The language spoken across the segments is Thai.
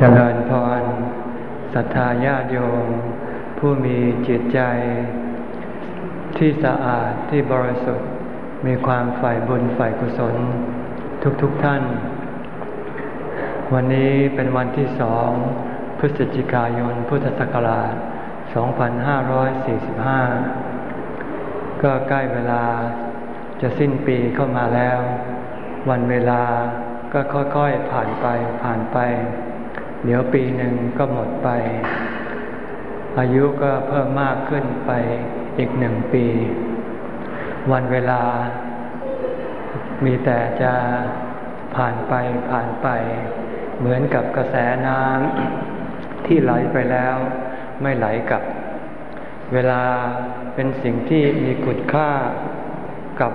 เจริญพรศรัทธาญาติโยม ผู้มีจิตใจ ที่สะอาดที่บริสุทธิ์มีความฝ่ายบุญฝ่ายกุศล ทุกๆทท่าน วันนี้เป็นวันที่สองพฤศจิกายนพุทธศักราช 2545 ก็ใกล้เวลาจะสิ้นปีเข้ามาแล้ว วันเวลาก็ค่อยๆผ่านไปผ่านไป เดี๋ยวปีหนึ่งก็หมดไป อายุก็เพิ่มมากขึ้นไปอีกหนึ่งปี วันเวลา มีแต่จะผ่านไปผ่านไป เหมือนกับกระแสน้ำที่ไหลไปแล้ว ไม่ไหลกลับ เวลาเป็นสิ่งที่มีคุณค่ากับ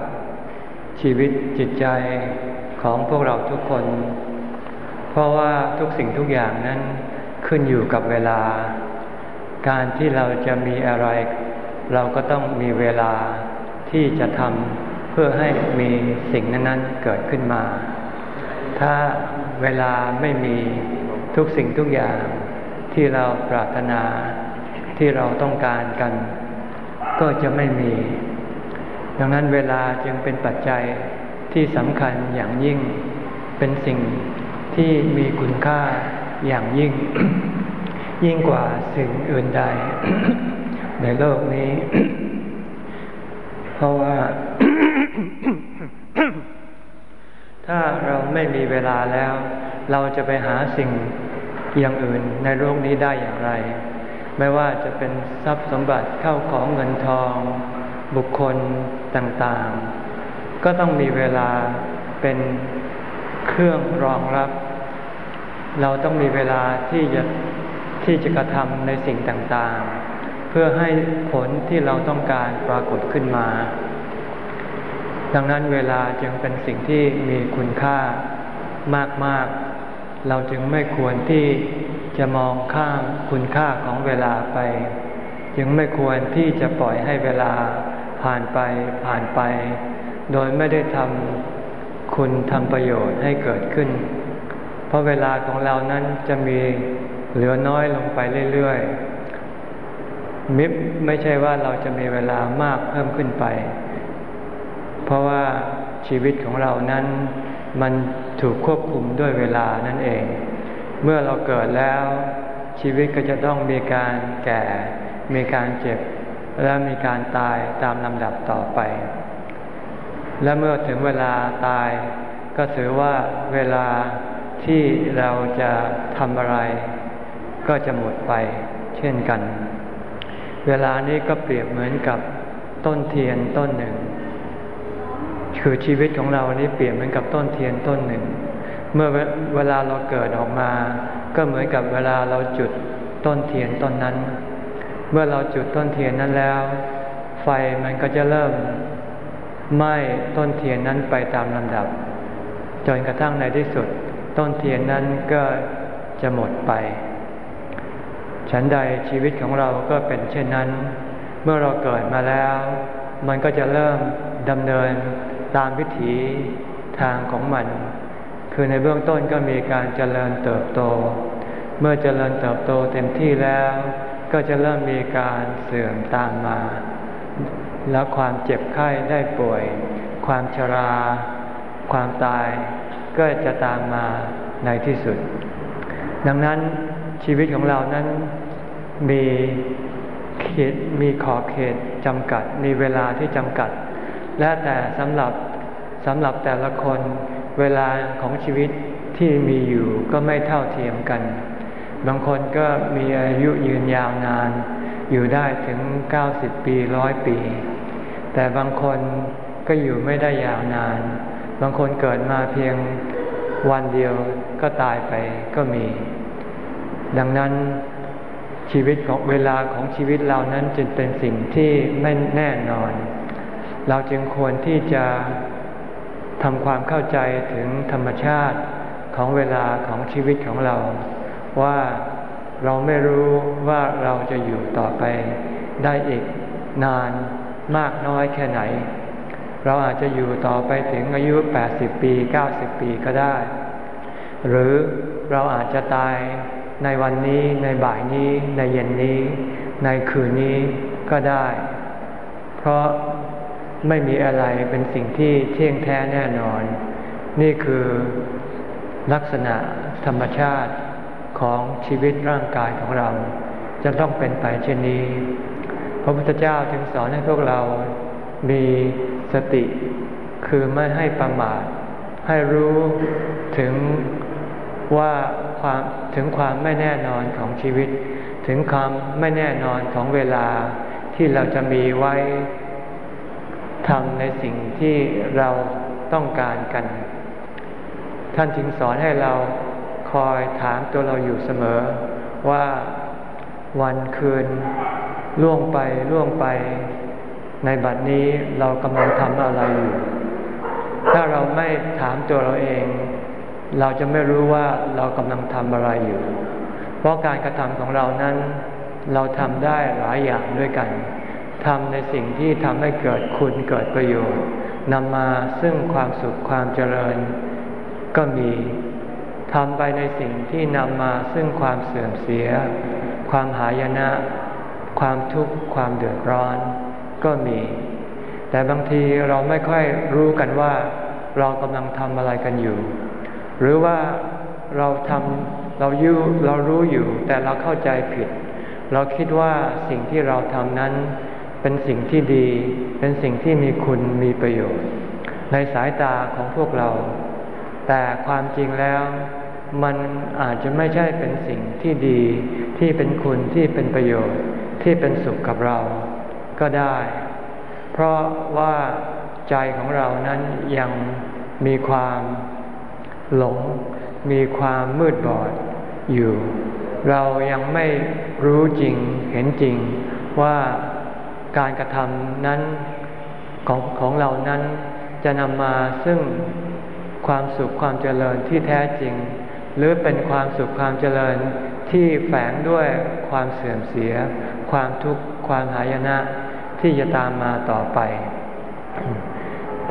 ชีวิตจิตใจของพวกเราทุกคน เพราะว่าทุกสิ่งทุกอย่างนั้นขึ้นอยู่กับเวลา การที่เราจะมีอะไร เราก็ต้องมีเวลาที่จะทำเพื่อให้มีสิ่งนั้นๆเกิดขึ้นมา ถ้าเวลาไม่มีทุกสิ่งทุกอย่างที่เราปรารถนาที่เราต้องการกัน ก็จะไม่มี ดังนั้นเวลาจึงเป็นปัจจัยที่สำคัญอย่างยิ่งเป็นสิ่ง ที่มีคุณค่าอย่างยิ่ง ยิ่งกว่าสิ่งอื่นใด ในโลกนี้ เพราะว่า ถ้าเราไม่มีเวลาแล้ว เราจะไปหาสิ่งอย่างอื่นในโลกนี้ได้อย่างไร ไม่ว่าจะเป็นทรัพย์สมบัติเข้าของเงินทอง บุคคลต่างๆ ก็ต้องมีเวลาเป็น เครื่องรองรับ เราต้องมีเวลาที่จะที่จะกระทำในสิ่งต่างๆ เพื่อให้ผลที่เราต้องการปรากฏขึ้นมา ดังนั้นเวลาจึงเป็นสิ่งที่มีคุณค่ามากๆ เราจึงไม่ควรที่จะมองข้ามคุณค่าของเวลาไป จึงไม่ควรที่จะปล่อยให้เวลาผ่านไปผ่านไป โดยไม่ได้ทำ คุณทำประโยชน์ให้เกิดขึ้น เพราะเวลาของเรานั้นจะมีเหลือน้อยลงไปเรื่อยๆมิบไม่ใช่ว่าเราจะมีเวลามากเพิ่มขึ้นไป เพราะว่าชีวิตของเรานั้น มันถูกควบคุมด้วยเวลานั่นเอง เมื่อเราเกิดแล้ว ชีวิตก็จะต้องมีการแก่ มีการเจ็บ และมีการตายตามลำดับต่อไป และเมื่อถึงเวลาตาย ก็ถือว่าเวลาที่เราจะทำอะไร ก็จะหมดไปเช่นกัน เวลานี้ก็เปรียบเหมือนกับต้นเทียนต้นหนึ่ง คือชีวิตของเรานี้เปรียบเหมือนกับต้นเทียนต้นหนึ่ง เมื่อเวลาเราเกิดออกมา ก็เหมือนกับเวลาเราจุดต้นเทียนต้นนั้น เมื่อเราจุดต้นเทียนนั้นแล้ว ไฟมันก็จะเริ่ม ไหม้ต้นเทียนนั้นไปตามลำดับ จนกระทั่งในที่สุด ต้นเทียนนั้นก็จะหมดไป ฉันใดชีวิตของเราก็เป็นเช่นนั้น เมื่อเราเกิดมาแล้ว มันก็จะเริ่มดำเนินตามวิถีทางของมัน คือในเบื้องต้นก็มีการเจริญเติบโต เมื่อเจริญเติบโตเต็มที่แล้ว ก็จะเริ่มมีการเสื่อมตามมา แล้วความเจ็บไข้ได้ป่วย ความชรา ความตาย ก็จะตามมาในที่สุด ดังนั้นชีวิตของเรานั้นมีเขตมีขอบเขตจำกัด มีเวลาที่จำกัด และแต่สำหรับสำหรับแต่ละคนเวลาของชีวิตที่มีอยู่ก็ไม่เท่าเทียมกัน บางคนก็มีอายุยืนยาวนาน อยู่ได้ถึง 90 ปีร้อยปี แต่บางคนก็อยู่ไม่ได้ยาวนาน บางคนเกิดมาเพียงวันเดียวก็ตายไปก็มี ดังนั้นชีวิตของเวลาของชีวิตเรานั้นจึงเป็นสิ่งที่ไม่แน่นอน เราจึงควรที่จะทำความเข้าใจถึงธรรมชาติของเวลาของชีวิตของเรา ว่าเราไม่รู้ว่าเราจะอยู่ต่อไปได้อีกนาน มากน้อยแค่ไหน เราอาจจะอยู่ต่อไปถึงอายุ 80 ปี 90 ปีก็ได้ หรือเราอาจจะตายในวันนี้ในบ่ายนี้ ในเย็นนี้ ในคืนนี้ก็ได้ เพราะไม่มีอะไรเป็นสิ่งที่เที่ยงแท้แน่นอน นี่คือลักษณะธรรมชาติของชีวิตร่างกายของเรา จะต้องเป็นไปเช่นนี้ พระพุทธเจ้าจึงสอนให้พวกเรามีสติ คือไม่ให้ประมาท ให้รู้ถึงว่าความถึงความไม่แน่นอนของชีวิต ถึงความไม่แน่นอนของเวลาที่เราจะมีไว้ทำในสิ่งที่เราต้องการกัน ท่านจึงสอนให้เราคอยถามตัวเราอยู่เสมอว่าวันคืน ล่วงไปล่วงไป ในบัดนี้เรากำลังทำอะไรอยู่ ถ้าเราไม่ถามตัวเราเอง เราจะไม่รู้ว่าเรากำลังทำอะไรอยู่ เพราะการกระทำของเรานั้น เราทำได้หลายอย่างด้วยกันทำในสิ่งที่ทำให้เกิดคุณเกิดประโยชน์นำมาซึ่งความสุขความเจริญ ก็มีทำไปในสิ่งที่นำมาซึ่งความเสื่อมเสีย ความหายนะ ความทุกข์ความเดือดร้อนก็มี แต่บางทีเราไม่ค่อยรู้กันว่าเรากำลังทำอะไรกันอยู่ หรือว่าเราทำเรายูเรารู้อยู่ แต่เราเข้าใจผิด เราคิดว่าสิ่งที่เราทำนั้น เป็นสิ่งที่ดี เป็นสิ่งที่มีคุณมีประโยชน์ ในสายตาของพวกเรา แต่ความจริงแล้วมันอาจจะไม่ใช่เป็นสิ่งที่ดีที่เป็นคุณที่เป็นประโยชน์ ที่เป็นสุขกับเราก็ได้ เพราะว่าใจของเรานั้นยังมีความหลง มีความมืดบอดอยู่ เรายังไม่รู้จริงเห็นจริงว่าการกระทำนั้นของของเรานั้นจะนำมาซึ่งความสุขความเจริญที่แท้จริง หรือเป็นความสุขความเจริญที่แฝงด้วยความเสื่อมเสีย ความทุกข์ความหายนะที่จะตามมาต่อไป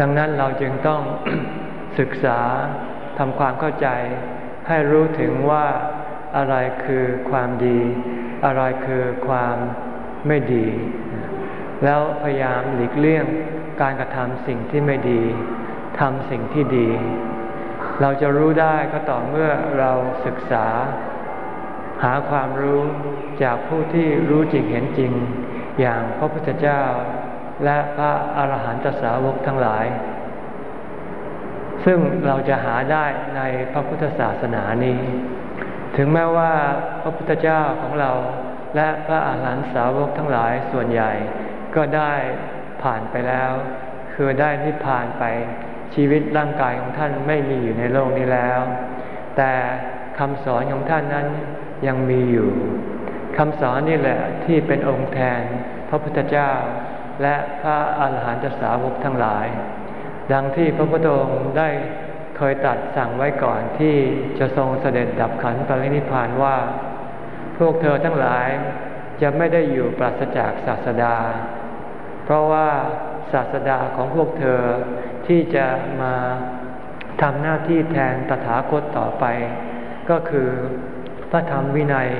ดังนั้นเราจึงต้องศึกษาทำความเข้าใจ ให้รู้ถึงว่าอะไรคือความดี อะไรคือความไม่ดี แล้วพยายามหลีกเลี่ยงการกระทำสิ่งที่ไม่ดีทำสิ่งที่ดี เราจะรู้ได้ก็ต่อเมื่อเราศึกษา หาความรู้จากผู้ที่รู้จริงเห็นจริง อย่างพระพุทธเจ้า และพระอาหารหันตสาวกทั้งหลาย ซึ่งเราจะหาได้ในพระพุทธศาสนานี้ ถึงแม้ว่าพระพุทธเจ้าของเราและพระอาหารหันตสาวกทั้งหลายส่วนใหญ่ ก็ได้ผ่านไปแล้ว คือได้นิพพานไปชีวิตร่างกายของท่านไม่มีอยู่ในโลกนี้แล้ว แต่คำสอนของท่านนั้น ยังมีอยู่คำสอนนี่แหละที่เป็นองค์แทนพระพุทธเจ้า และพระอาหารหันตสาวกทั้งหลาย ดังที่พระพุทธองค์ได้เคยตัดสั่งไว้ก่อนที่จะทรงเสด็จดับขันปรินิพานว่า พวกเธอทั้งหลายจะไม่ได้อยู่ปราศจากศาสดา เพราะว่าศาสดาของพวกเธอที่จะมาทำหน้าที่แทนตถาคตต่อไป ก็คือ พระธรรมวินัย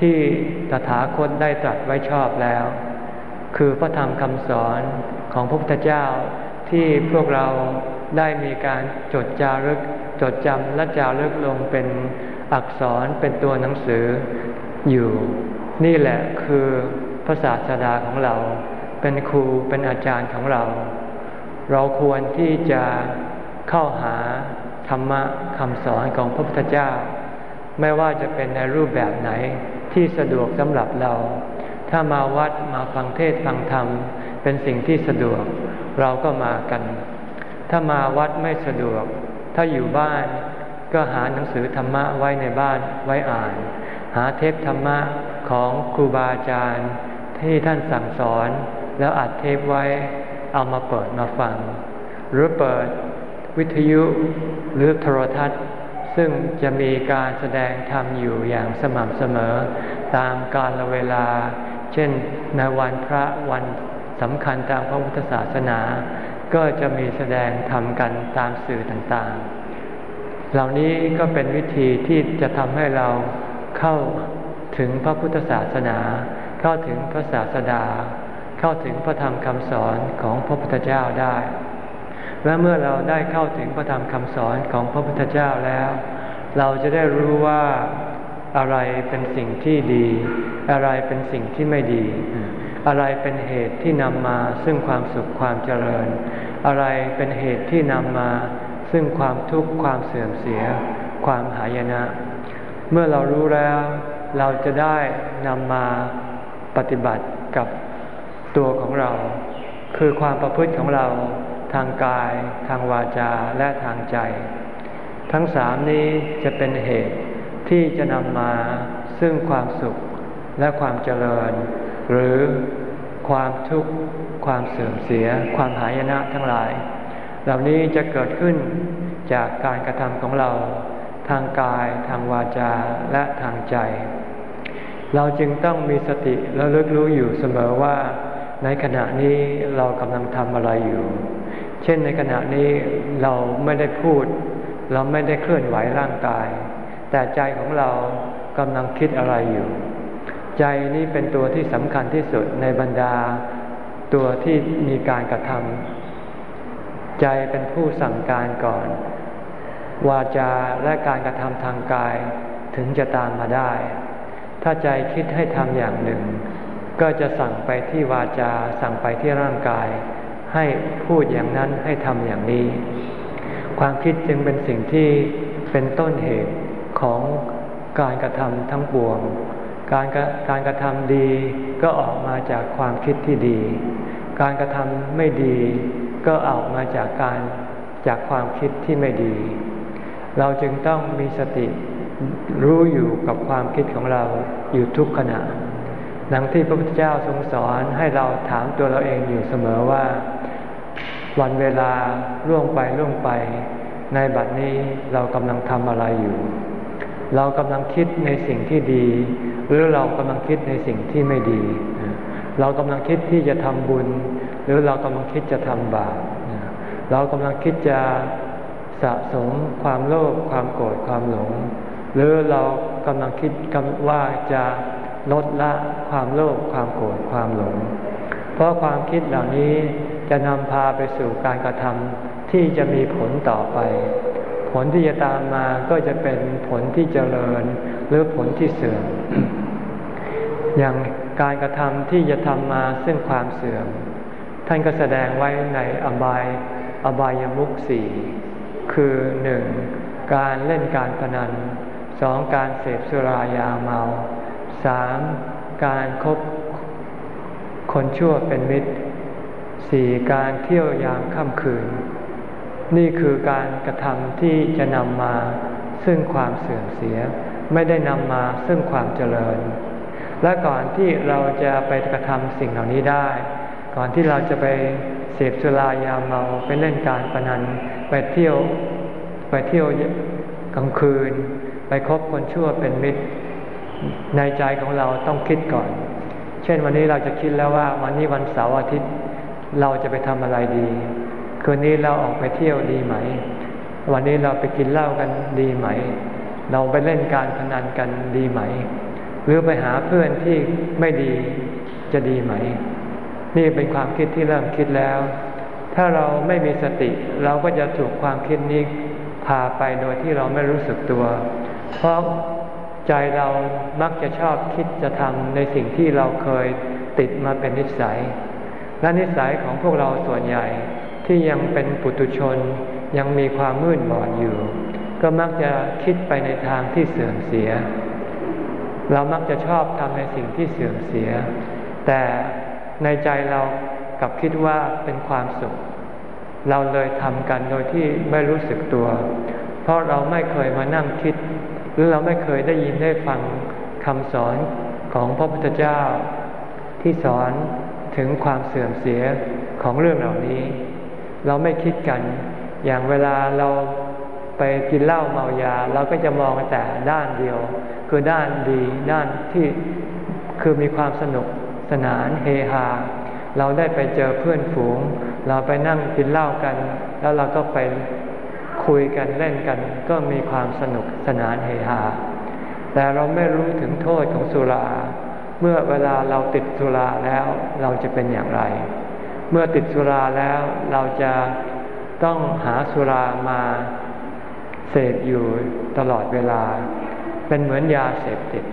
ที่ตถาคตได้ตรัสไว้ชอบแล้ว คือพระธรรมคำสอนของพระพุทธเจ้าที่พวกเราได้มีการจดจารึก จดจำและจารึกลงเป็นอักษรเป็นตัวหนังสืออยู่ นี่แหละคือพระศาสดาของเรา เป็นครูเป็นอาจารย์ของเรา เราควรที่จะเข้าหาธรรมะคำสอนของพระพุทธเจ้า ไม่ว่าจะเป็นในรูปแบบไหนที่สะดวกสำหรับเรา ถ้ามาวัดมาฟังเทศฟังธรรม เป็นสิ่งที่สะดวกเราก็มากัน ถ้ามาวัดไม่สะดวก ถ้าอยู่บ้านก็หาหนังสือธรรมะไว้ในบ้านไว้อ่าน หาเทปธรรมะของครูบาอาจารย์ ที่ท่านสั่งสอน แล้วอัดเทปไว้เอามาเปิดมาฟัง หรือเปิดวิทยุหรือโทรทัศน์ ซึ่งจะมีการแสดงธรรมอยู่อย่างสม่ำเสมอ ตามกาลเวลา เช่นในวันพระวันสำคัญตามพระพุทธศาสนา ก็จะมีแสดงธรรมกันตามสื่อต่างๆ เหล่านี้ก็เป็นวิธีที่จะทำให้เราเข้าถึงพระพุทธศาสนา เข้าถึงพระศาสดา เข้าถึงพระธรรมคำสอนของพระพุทธเจ้าได้ และเมื่อเราได้เข้าถึงพระธรรมคำสอนของพระพุทธเจ้าแล้ว เราจะได้รู้ว่าอะไรเป็นสิ่งที่ดี อะไรเป็นสิ่งที่ไม่ดี อะไรเป็นเหตุที่นำมาซึ่งความสุขความเจริญ อะไรเป็นเหตุที่นำมา ซึ่งความทุกข์ความเสื่อมเสีย ความหายนะ เมื่อเรารู้แล้วเราจะได้นำมาปฏิบัติกับตัวของเรา คือความประพฤติของเรา ทางกาย ทางวาจาและทางใจ ทั้งสามนี้จะเป็นเหตุที่จะนำมาซึ่งความสุขและความเจริญ หรือความทุกข์ความเสื่อมเสีย ความหายนะทั้งหลาย เหล่านี้จะเกิดขึ้นจากการกระทำของเรา ทางกาย ทางวาจาและทางใจ เราจึงต้องมีสติและลึกรู้อยู่เสมอว่า ในขณะนี้เรากำลังทำอะไรอยู่ เช่นในขณะนี้เราไม่ได้พูด เราไม่ได้เคลื่อนไหวร่างกาย แต่ใจของเรากำลังคิดอะไรอยู่ ใจนี้เป็นตัวที่สำคัญที่สุดในบรรดา ตัวที่มีการกระทำใจเป็นผู้สั่งการก่อน วาจาและการกระทำทางกายถึงจะตามมาได้ ถ้าใจคิดให้ทำอย่างหนึ่ง ก็จะสั่งไปที่วาจาสั่งไปที่ร่างกาย ให้พูดอย่างนั้นให้ทำอย่างนี้ ความคิดจึงเป็นสิ่งที่เป็นต้นเหตุของการกระทำทั้งปวง การการกระทำดีก็ออกมาจากความคิดที่ดี การกระทำไม่ดีก็ออกมาจากการจากความคิดที่ไม่ดี เราจึงต้องมีสติรู้อยู่กับความคิดของเราอยู่ทุกขณะดังที่พระพุทธเจ้าทรงสอนให้เราถามตัวเราเองอยู่เสมอว่า วันเวลาล่วงไปล่วงไป ในบัดนี้เรากำลังทำอะไรอยู่ เรากำลังคิดในสิ่งที่ดี หรือเรากำลังคิดในสิ่งที่ไม่ดี เรากำลังคิดที่จะทำบุญ หรือเรากำลังคิดจะทำบาปเรากำลังคิดจะสะสมความโลภความโกรธความหลง หรือเรากำลังคิดว่าจะลดละความโลภความโกรธความหลง เพราะความคิดเหล่านี้ จะนำพาไปสู่การกระทำที่จะมีผลต่อไป ผลที่จะตามมาก็จะเป็นผลที่เจริญหรือผลที่เสื่อม อย่างการกระทำที่จะทำมาซึ่งความเสื่อม ท่านก็แสดงไว้ในอบายอบายมุขสี่คือหนึ่งการเล่นการพนันสองการเสพสุรายาเมาสามการครบคนชั่วเป็นมิตร สี่การเที่ยวยามค่ำคืน นี่คือการกระทำที่จะนำมาซึ่งความเสื่อมเสีย ไม่ได้นำมาซึ่งความเจริญ และก่อนที่เราจะไปกระทำสิ่งเหล่านี้ได้ ก่อนที่เราจะไปเสพสุรายาเมาไปเล่นการพนันไปเที่ยวไปเที่ยวกลางคืน ไปคบคนชั่วเป็นมิตร ในใจของเราต้องคิดก่อน เช่นวันนี้เราจะคิดแล้วว่าวันนี้วันเสาร์อาทิตย์ เราจะไปทำอะไรดี คืนนี้เราออกไปเที่ยวดีไหม วันนี้เราไปกินเหล้ากันดีไหม เราไปเล่นการพนันกันดีไหม หรือไปหาเพื่อนที่ไม่ดีจะดีไหม นี่เป็นความคิดที่เริ่มคิดแล้ว ถ้าเราไม่มีสติ เราก็จะถูกความคิดนี้พาไปโดยที่เราไม่รู้สึกตัว เพราะใจเรามักจะชอบคิดจะทำในสิ่งที่เราเคยติดมาเป็นนิสัย และนิสัยของพวกเราส่วนใหญ่ที่ยังเป็นปุถุชนยังมีความมืดบอดอยู่ ก็มักจะคิดไปในทางที่เสื่อมเสีย เรามักจะชอบทำในสิ่งที่เสื่อมเสีย แต่ในใจเรากลับคิดว่าเป็นความสุข เราเลยทำกันโดยที่ไม่รู้สึกตัว เพราะเราไม่เคยมานั่งคิด หรือเราไม่เคยได้ยินได้ฟังคำสอนของพระพุทธเจ้า ที่สอน ถึงความเสื่อมเสียของเรื่องเหล่านี้ เราไม่คิดกัน อย่างเวลาเราไปกินเหล้าเมายา เราก็จะมองแต่ด้านเดียว คือด้านดีด้านที่คือมีความสนุกสนานเฮฮาเราได้ไปเจอเพื่อนฝูง เราไปนั่งกินเหล้ากัน แล้วเราก็ไปคุยกันเล่นกัน ก็มีความสนุกสนานเฮฮาแต่เราไม่รู้ถึงโทษของสุรา เมื่อเวลาเราติดสุราแล้วเราจะเป็นอย่างไร เมื่อติดสุราแล้วเราจะต้องหาสุรามาเสพอยู่ตลอดเวลา เป็นเหมือนยาเสพติด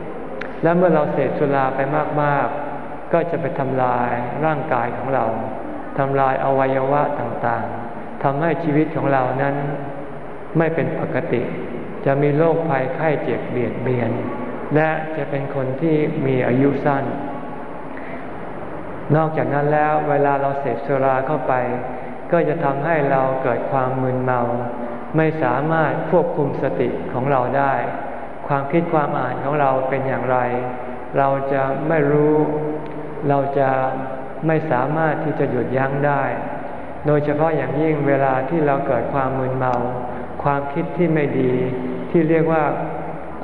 และเมื่อเราเสพสุราไปมากๆ ก็จะไปทำลายร่างกายของเราทำลายอวัยวะต่างๆทำให้ชีวิตของเรานั้นไม่เป็นปกติ จะมีโรคภัยไข้เจ็บเบียดเบียน และจะเป็นคนที่มีอายุสั้น นอกจากนั้นแล้วเวลาเราเสพสุราเข้าไป ก็จะทำให้เราเกิดความมึนเมา ไม่สามารถควบคุมสติของเราได้ ความคิดความอ่านของเราเป็นอย่างไร เราจะไม่รู้ เราจะไม่สามารถที่จะหยุดยั้งได้ โดยเฉพาะอย่างยิ่งเวลาที่เราเกิดความมึนเมา ความคิดที่ไม่ดีที่เรียกว่า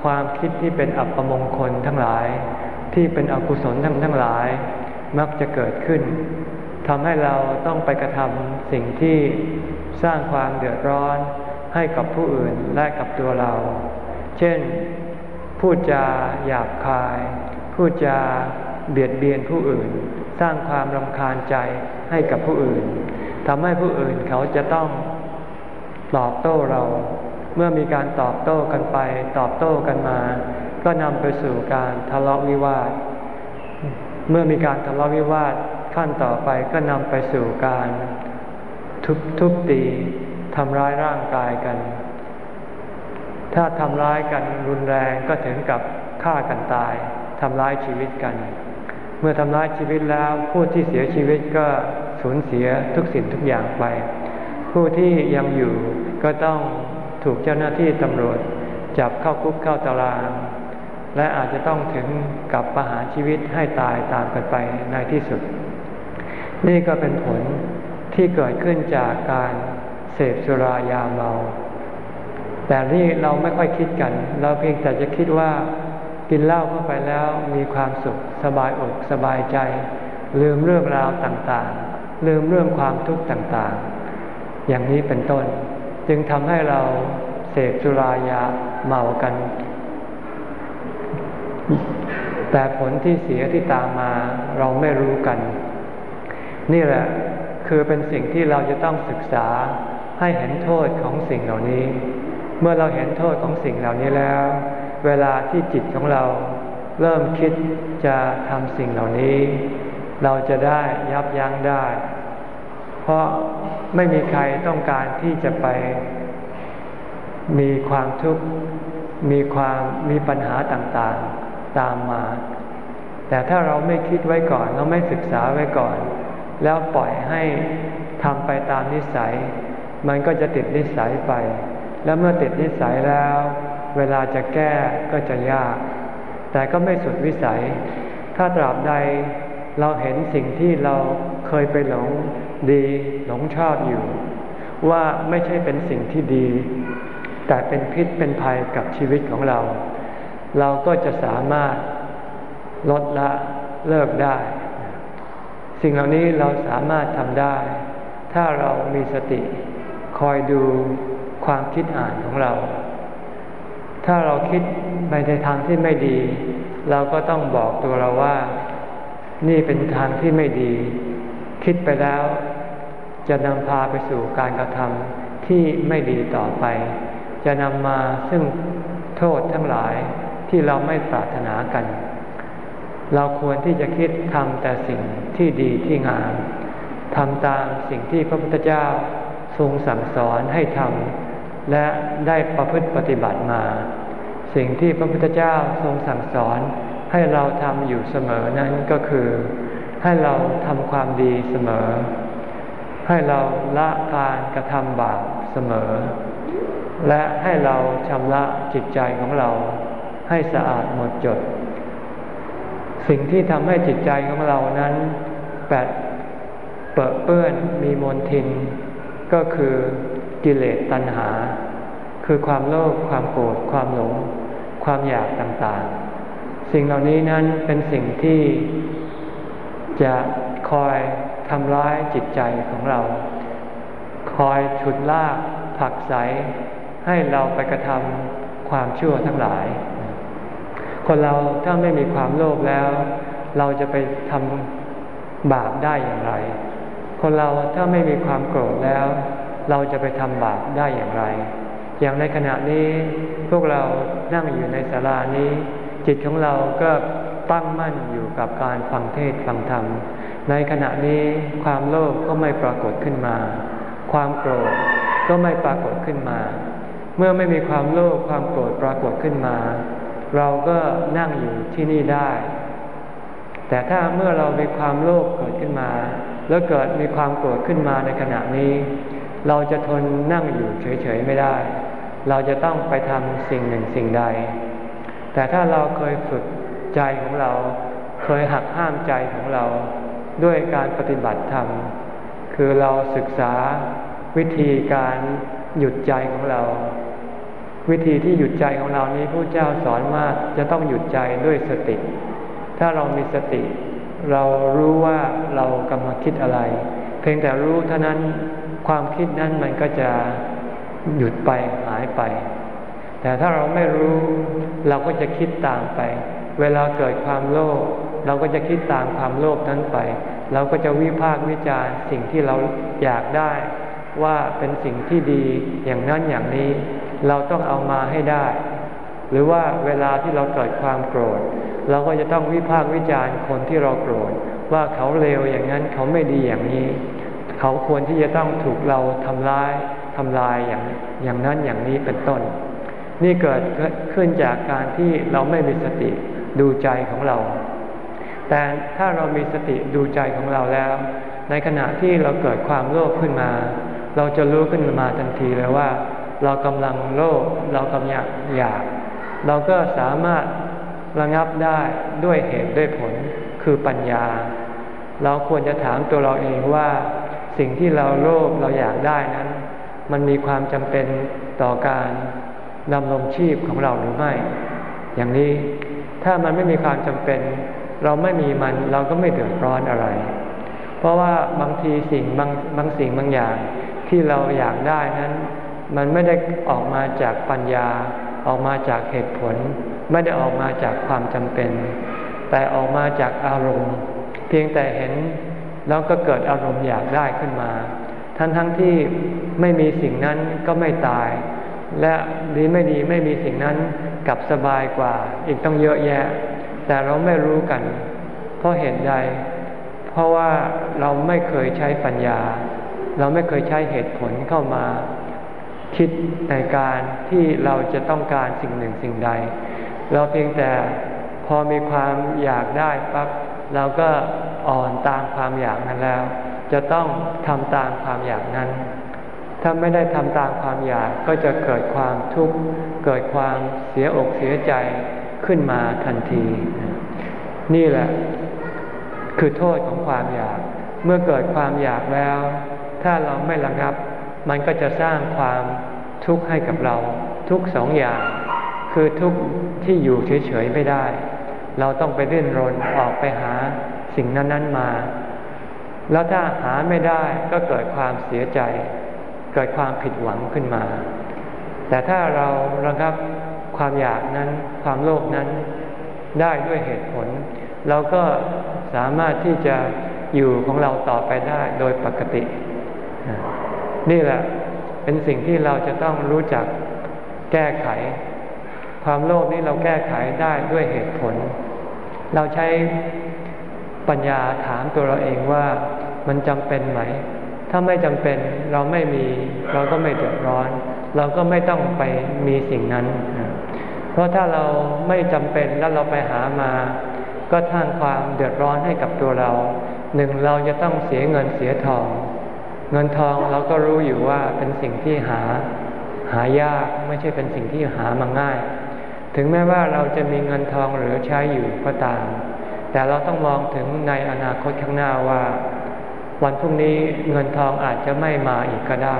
ความคิดที่เป็นอัปมงคลทั้งหลาย ที่เป็นอกุศลทั้งทั้งหลาย มักจะเกิดขึ้นทำให้เราต้องไปกระทำสิ่งที่สร้างความเดือดร้อนให้กับผู้อื่นและกับตัวเรา เช่น พูดจาหยาบคาย พูดจาเบียดเบียนผู้อื่น สร้างความรำคาญใจให้กับผู้อื่นทำให้ผู้อื่นเขาจะต้องตอบโต้เรา เมื่อมีการตอบโต้กันไป ตอบโต้กันมา ก็นำไปสู่การทะเลาะวิวาท เมื่อมีการทะเลาะวิวาทขั้นต่อไปก็นำไปสู่การทุบทุบตีทำร้ายร่างกายกัน ถ้าทำร้ายกันรุนแรงก็ถึงกับฆ่ากันตายทำร้ายชีวิตกัน เมื่อทำร้ายชีวิตแล้วผู้ที่เสียชีวิตก็สูญเสียทุกสิ่งทุกอย่างไป ผู้ที่ยังอยู่ก็ต้อง ถูกเจ้าหน้าที่ตำรวจจับเข้าคุกเข้าตาราง และอาจจะต้องถึงกับประหารชีวิตให้ตายตามกันไปในที่สุด นี่ก็เป็นผลที่เกิดขึ้นจากการเสพสุรายาเมา แต่นี่เราไม่ค่อยคิดกัน เราเพียงแต่จะคิดว่ากินเหล้าเข้าไปแล้วมีความสุขสบายอกสบายใจ ลืมเรื่องราวต่างๆ ลืมเรื่องความทุกข์ต่างๆ อย่างนี้เป็นต้น จึงทำให้เราเสพสุรายาเมากัน แต่ผลที่เสียที่ตามมาเราไม่รู้กัน นี่แหละคือเป็นสิ่งที่เราจะต้องศึกษาให้เห็นโทษของสิ่งเหล่านี้ เมื่อเราเห็นโทษของสิ่งเหล่านี้แล้ว เวลาที่จิตของเราเริ่มคิดจะทำสิ่งเหล่านี้ เราจะได้ยับยั้งได้ เพราะ ไม่มีใครต้องการที่จะไป มีความทุกข์มีความมีปัญหาต่างๆตามมา แต่ถ้าเราไม่คิดไว้ก่อน เราไม่ศึกษาไว้ก่อน แล้วปล่อยให้ทำไปตามนิสัย มันก็จะติดนิสัยไป แล้วเมื่อติดนิสัยแล้ว เวลาจะแก้ก็จะยาก แต่ก็ไม่สุดวิสัย ถ้าตราบใดเราเห็นสิ่งที่เราเคยไปหลง ดีหลงชอบอยู่ ว่าไม่ใช่เป็นสิ่งที่ดี แต่เป็นพิษเป็นภัยกับชีวิตของเรา เราก็จะสามารถลดละเลิกได้ สิ่งเหล่านี้เราสามารถทำได้ ถ้าเรามีสติคอยดูความคิดอ่านของเรา ถ้าเราคิดไปในทางที่ไม่ดี เราก็ต้องบอกตัวเราว่า นี่เป็นทางที่ไม่ดี คิดไปแล้ว จะนำพาไปสู่การกระทำที่ไม่ดีต่อไป จะนำมาซึ่งโทษทั้งหลายที่เราไม่ปรารถนากัน เราควรที่จะคิดทำแต่สิ่งที่ดีที่งามทำตามสิ่งที่พระพุทธเจ้าทรงสั่งสอนให้ทำและได้ประพฤติปฏิบัติมา สิ่งที่พระพุทธเจ้าทรงสั่งสอนให้เราทำอยู่เสมอนั้นก็คือ ให้เราทำความดีเสมอ ให้เราละการกระทำบาปเสมอ และให้เราชำระจิตใจของเราให้สะอาดหมดจด สิ่งที่ทำให้จิตใจของเรานั้นแปดเปิดเปื้อนมีมนทิน ก็คือกิเลสตัณหา คือความโลภความโกรธความหลง ความอยากต่างๆ สิ่งเหล่านี้นั้นเป็นสิ่งที่ จะคอยทำร้ายจิตใจของเรา คอยฉุดลากผลักไสให้เราไปกระทำความชั่วทั้งหลาย คนเราถ้าไม่มีความโลภแล้ว เราจะไปทำบาปได้อย่างไร คนเราถ้าไม่มีความโกรธแล้ว เราจะไปทำบาปได้อย่างไร อย่างในขณะนี้พวกเรานั่งอยู่ในศาลานี้ จิตของเราก็ ตั้งมั่นอยู่กับการฟังเทศฟังธรรม ในขณะนี้ความโลภก็ไม่ปรากฏขึ้นมา ความโกรธก็ไม่ปรากฏขึ้นมา เมื่อไม่มีความโลภความโกรธปรากฏขึ้นมา เราก็นั่งอยู่ที่นี่ได้ แต่ถ้าเมื่อเรามีความโลภเกิดขึ้นมา แล้วเกิดมีความโกรธขึ้นมาในขณะนี้ เราจะทนนั่งอยู่เฉยๆไม่ได้ เราจะต้องไปทำสิ่งหนึ่งสิ่งใด แต่ถ้าเราเคยฝึก ใจของเรา เคยหักห้ามใจของเราด้วยการปฏิบัติธรรม คือเราศึกษาวิธีการหยุดใจของเรา วิธีที่หยุดใจของเรานี้พระเจ้าสอนมากจะต้องหยุดใจด้วยสติ ถ้าเรามีสติ เรารู้ว่าเรากำลังคิดอะไร เพียงแต่รู้เท่านั้นความคิดนั้นมันก็จะหยุดไปหายไป แต่ถ้าเราไม่รู้เราก็จะคิดตามไป เวลาเกิดความโลภเราก็จะคิดตามความโลภนั้นไป เราก็จะวิพากษ์วิจารณ์สิ่งที่เราอยากได้ ว่าเป็นสิ่งที่ดีอย่างนั้นอย่างนี้ เราต้องเอามาให้ได้ หรือว่าเวลาที่เราเกิดความโกรธ เราก็จะต้องวิพากษ์วิจารณ์คนที่เราโกรธ ว่าเขาเลวอย่างนั้นเขาไม่ดีอย่างนี้ เขาควรที่จะต้องถูกเราทำร้ายทำลายอย่างอย่างนั้นอย่างนี้เป็นต้น นี่เกิดขึ้นจากการที่เราไม่มีสติ ดูใจของเรา แต่ถ้าเรามีสติดูใจของเราแล้ว ในขณะที่เราเกิดความโลภขึ้นมา เราจะรู้ขึ้นมาทันทีเลยว่า เรากำลังโลภเรากำลังอยาก เราก็สามารถระงับได้ด้วยเหตุด้วยผลคือปัญญา เราควรจะถามตัวเราเองว่าสิ่งที่เราโลภเราอยากได้นั้น มันมีความจำเป็นต่อการดำรงชีพของเราหรือไม่ อย่างนี้ ถ้ามันไม่มีความจำเป็น เราไม่มีมันเราก็ไม่เดือดร้อนอะไร เพราะว่าบางทีสิ่งบางบางสิ่งบางอย่างที่เราอยากได้นั้น มันไม่ได้ออกมาจากปัญญา ออกมาจากเหตุผล ไม่ได้ออกมาจากความจำเป็น แต่ออกมาจากอารมณ์ เพียงแต่เห็นแล้วก็เกิดอารมณ์อยากได้ขึ้นมาทั้งทั้งที่ไม่มีสิ่งนั้นก็ไม่ตาย และดีไม่ดีไม่มีสิ่งนั้น กับสบายกว่า อีกต้องเยอะแยะ แต่เราไม่รู้กัน เพราะเหตุใด เพราะว่าเราไม่เคยใช้ปัญญา เราไม่เคยใช้เหตุผลเข้ามา คิดในการที่เราจะต้องการสิ่งหนึ่งสิ่งใด เราเพียงแต่พอมีความอยากได้ปั๊บเราก็อ่อนตามความอยากนั้นแล้ว จะต้องทำตามความอยากนั้น ถ้าไม่ได้ทำตามความอยากก็จะเกิดความทุกข์เกิดความเสียอกเสียใจขึ้นมาทันที นี่แหละ คือโทษของความอยาก เมื่อเกิดความอยากแล้ว ถ้าเราไม่ระงับ มันก็จะสร้างความทุกข์ให้กับเราทุกสองอย่าง คือทุกข์ที่อยู่เฉยๆไม่ได้ เราต้องไปดิ้นรนออกไปหาสิ่งนั้น ๆมา แล้วถ้าหาไม่ได้ก็เกิดความเสียใจ เกิดความผิดหวังขึ้นมา แต่ถ้าเราระงับความอยากนั้น ความโลภนั้นได้ด้วยเหตุผล เราก็สามารถที่จะอยู่ของเราต่อไปได้โดยปกติ นี่แหละเป็นสิ่งที่เราจะต้องรู้จักแก้ไข ความโลภนี้เราแก้ไขได้ด้วยเหตุผล เราใช้ปัญญาถามตัวเราเองว่ามันจำเป็นไหม ถ้าไม่จำเป็นเราไม่มีเราก็ไม่เดือดร้อน เราก็ไม่ต้องไปมีสิ่งนั้น เพราะถ้าเราไม่จำเป็นแล้วเราไปหามา ก็ทางความเดือดร้อนให้กับตัวเรา หนึ่งเราจะต้องเสียเงินเสียทอง เงินทองเราก็รู้อยู่ว่าเป็นสิ่งที่หาหายากไม่ใช่เป็นสิ่งที่หามาง่าย ถึงแม้ว่าเราจะมีเงินทองหรือใช้อยู่ก็ตาม แต่เราต้องมองถึงในอนาคตข้างหน้าว่า วันพรุ่งนี้เงินทองอาจจะไม่มาอีกก็ได้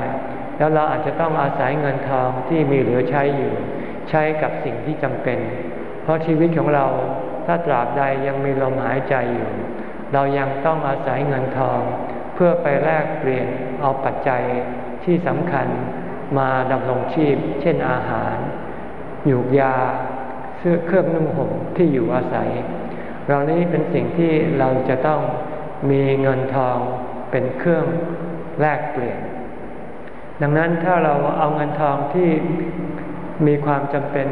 แล้วเราอาจจะต้องอาศัยเงินทองที่มีเหลือใช้อยู่ ใช้กับสิ่งที่จำเป็น เพราะชีวิตของเราถ้าตราบใดยังมีลมหายใจอยู่ เรายังต้องอาศัยเงินทอง เพื่อไปแลกเปลี่ยนเอาปัจจัยที่สำคัญมาดำรงชีพ เช่นอาหารอยู่ยาเสื้อเครื่องนุ่งห่มที่อยู่อาศัย เรานี้เป็นสิ่งที่เราจะต้อง มีเงินทองเป็นเครื่องแลกเปลี่ยน ดังนั้นถ้าเราเอาเงินทองที่มีความจำเป็น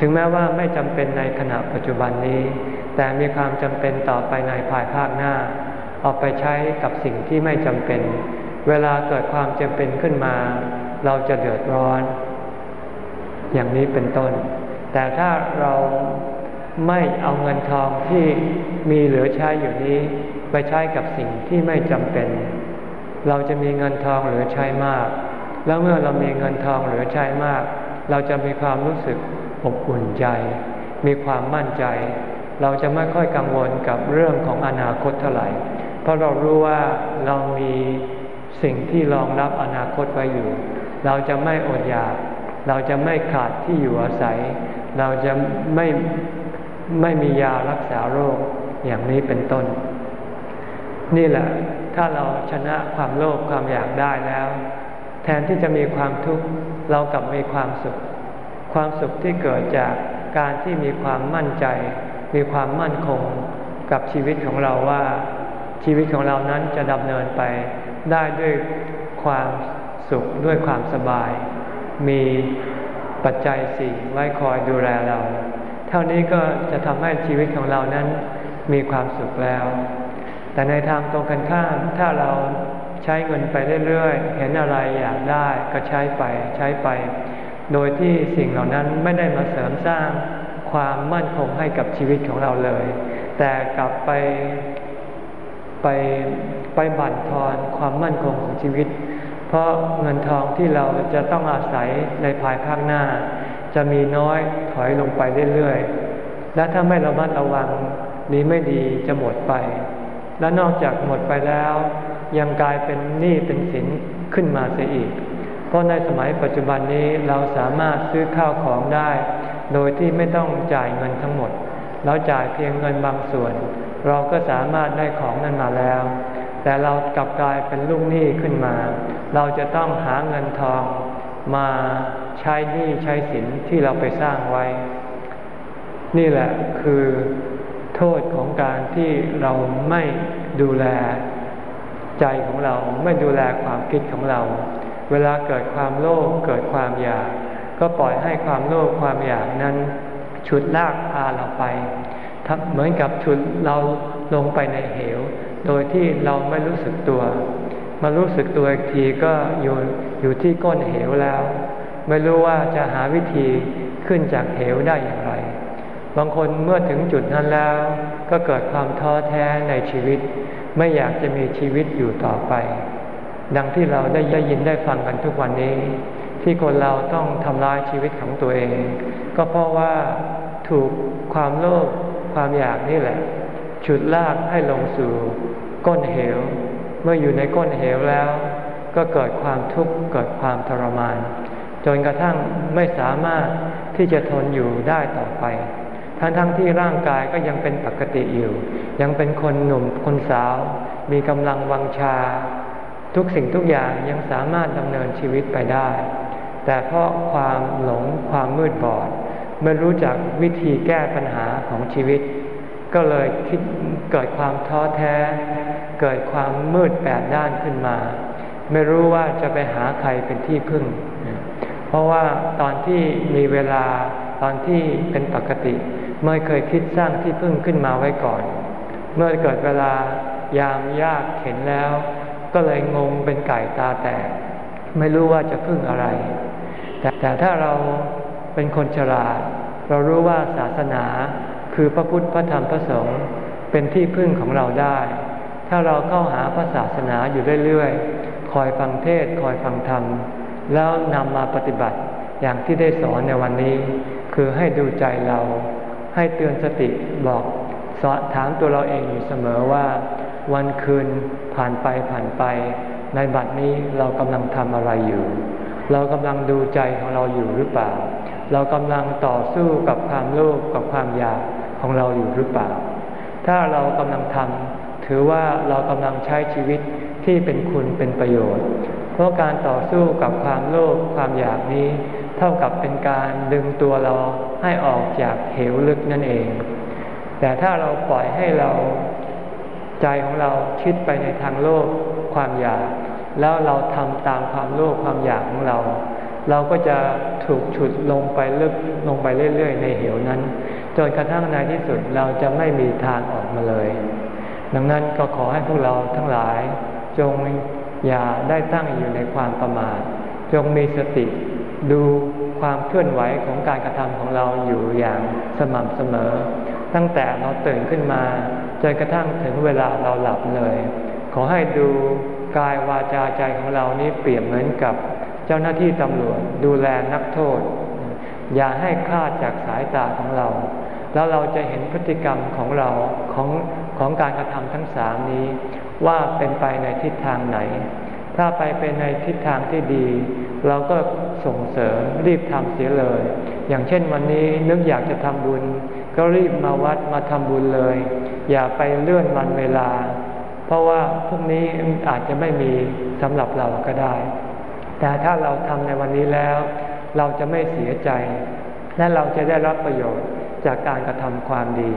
ถึงแม้ว่าไม่จำเป็นในขณะปัจจุบันนี้ แต่มีความจำเป็นต่อไปในภายภาคหน้า เอาไปใช้กับสิ่งที่ไม่จำเป็น เวลาเกิดความจำเป็นขึ้นมา เราจะเดือดร้อน อย่างนี้เป็นต้น แต่ถ้าเรา ไม่เอาเงินทองที่มีเหลือใช้อยู่นี้ ไปใช้กับสิ่งที่ไม่จำเป็น เราจะมีเงินทองเหลือใช้มาก แล้วเมื่อเรามีเงินทองเหลือใช้มาก เราจะมีความรู้สึกอบอุ่นใจ มีความมั่นใจ เราจะไม่ค่อยกังวลกับเรื่องของอนาคตเท่าไหร่ เพราะเรารู้ว่าเรามีสิ่งที่รองรับอนาคตไว้อยู่ เราจะไม่อดอยาก เราจะไม่ขาดที่อยู่อาศัย เราจะไม่ ไม่มียารักษาโรคอย่างนี้เป็นต้น นี่แหละ ถ้าเราชนะความโลภความอยากได้แล้ว แทนที่จะมีความทุกข์เรากลับมีความสุข ความสุขที่เกิดจากการที่มีความมั่นใจ มีความมั่นคงกับชีวิตของเราว่า ชีวิตของเรานั้นจะดำเนินไปได้ด้วยความสุขด้วยความสบาย มีปัจจัยสี่ไว้คอยดูแลเรา เท่านี้ก็จะทำให้ชีวิตของเรานั้นมีความสุขแล้ว แต่ในทางตรงกันข้ามถ้าเราใช้เงินไปเรื่อยๆ เห็นอะไรอยากได้ก็ใช้ไปใช้ไป โดยที่สิ่งเหล่านั้นไม่ได้มาเสริมสร้างความมั่นคงให้กับชีวิตของเราเลย แต่กลับไปไปไปบั่นทอนความมั่นคงของชีวิต เพราะเงินทองที่เราจะต้องอาศัยในภายภาคหน้า จะมีน้อยถอยลงไปเรื่อยๆ และถ้าไม่ระมัดระวังนี้ไม่ดีจะหมดไป และนอกจากหมดไปแล้ว ยังกลายเป็นหนี้เป็นสินขึ้นมาเสียอีก เพราะในสมัยปัจจุบันนี้เราสามารถซื้อข้าวของได้ โดยที่ไม่ต้องจ่ายเงินทั้งหมด เราจ่ายเพียงเงินบางส่วน เราก็สามารถได้ของนั้นมาแล้ว แต่เรากลับกลายเป็นลูกหนี้ขึ้นมา เราจะต้องหาเงินทอง มาใช้หนี้ใช้สินที่เราไปสร้างไว้ นี่แหละคือโทษของการที่เราไม่ดูแลใจของเราไม่ดูแลความคิดของเรา เวลาเกิดความโลภเกิดความอยาก ก็ปล่อยให้ความโลภความอยากนั้น ฉุดลากพาเราไป เหมือนกับฉุดเราลงไปในเหว โดยที่เราไม่รู้สึกตัว มารู้สึกตัวอีกทีก็อยู่อยู่ที่ก้นเหวแล้ว ไม่รู้ว่าจะหาวิธีขึ้นจากเหวได้อย่างไร บางคนเมื่อถึงจุดนั้นแล้ว ก็เกิดความท้อแท้ในชีวิต ไม่อยากจะมีชีวิตอยู่ต่อไป ดังที่เราได้ยยินได้ฟังกันทุกวันนี้ ที่คนเราต้องทำลายชีวิตของตัวเอง ก็เพราะว่าถูกความโลภความอยากนี่แหละ ฉุดลากให้ลงสู่ก้นเหว เมื่ออยู่ในก้นเหวแล้ว ก็เกิดความทุกข์เกิดความทรมาน จนกระทั่งไม่สามารถที่จะทนอยู่ได้ต่อไป ทั้งๆทที่ร่างกายก็ยังเป็นปกติอยู่ ยังเป็นคนหนุ่มคนสาว มีกำลังวังชา ทุกสิ่งทุกอย่างยังสามารถดำเนินชีวิตไปได้ แต่เพราะความหลงความมืดบอดไม่รู้จักวิธีแก้ปัญหาของชีวิต ก็เลยคิดเกิดความท้อแท้ เกิดความมืดแปดด้านขึ้นมา ไม่รู้ว่าจะไปหาใครเป็นที่พึ่ง เพราะว่าตอนที่มีเวลาตอนที่เป็นปกติไม่เคยคิดสร้างที่พึ่งขึ้นมาไว้ก่อน เมื่อเกิดเวลายามยากเข็นแล้ว ก็เลยงงเป็นไก่ตาแตก ไม่รู้ว่าจะพึ่งอะไร แต่แต่ถ้าเราเป็นคนฉลาด เรารู้ว่าศาสนาคือพระพุทธพระธรรมพระสงฆ์เป็นที่พึ่งของเราได้ ถ้าเราเข้าหาพระศาสนาอยู่เรื่อยๆ คอยฟังเทศคอยฟังธรรม แล้วนำมาปฏิบัติอย่างที่ได้สอนในวันนี้ คือให้ดูใจเรา ให้เตือนสติบอกสอถามตัวเราเองอยู่เสมอว่า วันคืนผ่านไปผ่านไป ในบัดนี้เรากำลังทำอะไรอยู่ เรากำลังดูใจของเราอยู่หรือเปล่า เรากำลังต่อสู้กับความโลภกับความอยากของเราอยู่หรือเปล่า ถ้าเรากำลังทำ ถือว่าเรากำลังใช้ชีวิตที่เป็นคุณเป็นประโยชน์ เพราะการต่อสู้กับความโลภความอยากนี้ เท่ากับเป็นการดึงตัวเราให้ออกจากเหวลึกนั่นเอง แต่ถ้าเราปล่อยให้เราใจของเราคิดไปในทางโลภความอยาก แล้วเราทำตามความโลภความอยากของเรา เราก็จะถูกฉุดลงไปลึกลงไปเรื่อย ๆ ในเหวนั้น จนกระทั่งในที่สุดเราจะไม่มีทางออกมาเลย ดังนั้นก็ขอให้พวกเราทั้งหลาย จงอย่าได้ตั้งอยู่ในความประมาทจงมีสติดูความเคลื่อนไหวของการกระทำของเราอยู่อย่างสม่ำเสมอ ตั้งแต่เราตื่นขึ้นมาจนกระทั่งถึงเวลาเราหลับเลย ขอให้ดูกายวาจาใจของเรานี้เปรียบเหมือนกับเจ้าหน้าที่ตำรวจดูแลนักโทษ อย่าให้คลาดจากสายตาของเรา แล้วเราจะเห็นพฤติกรรมของเราของ ของการกระทำทั้งสามนี้ ว่าเป็นไปในทิศทางไหน ถ้าไปเป็นในทิศทางที่ดี เราก็ส่งเสริมรีบทำเสียเลย อย่างเช่นวันนี้นึกอยากจะทำบุญ ก็รีบมาวัดมาทำบุญเลย อย่าไปเลื่อนวันเวลา เพราะว่าพรุ่งนี้อาจจะไม่มีสำหรับเราก็ได้ แต่ถ้าเราทำในวันนี้แล้ว เราจะไม่เสียใจ และเราจะได้รับประโยชน์จากการกระทำความดี